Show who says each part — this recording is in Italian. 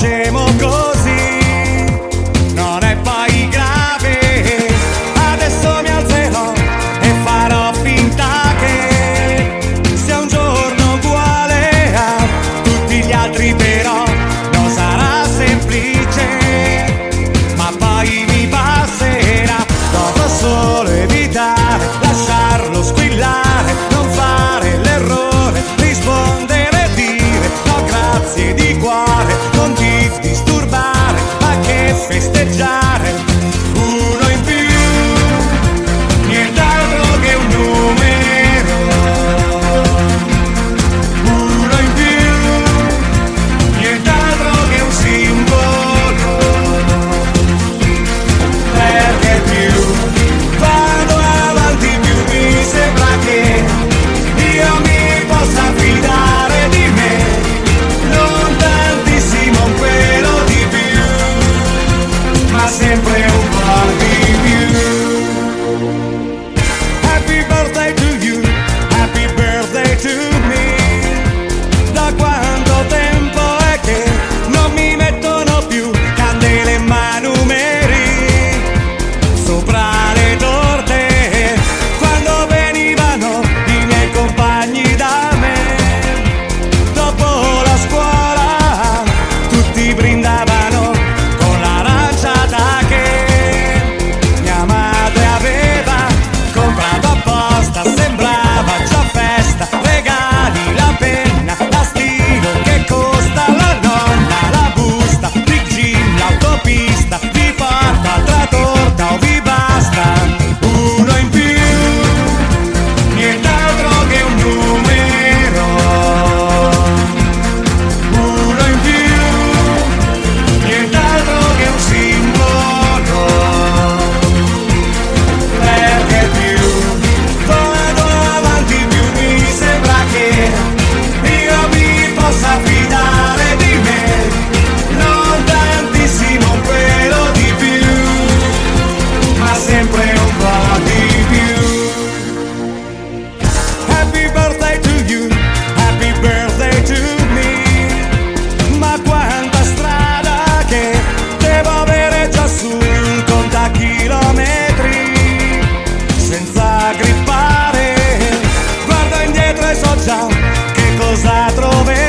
Speaker 1: shame or good. hace ciao, che cosa troverai?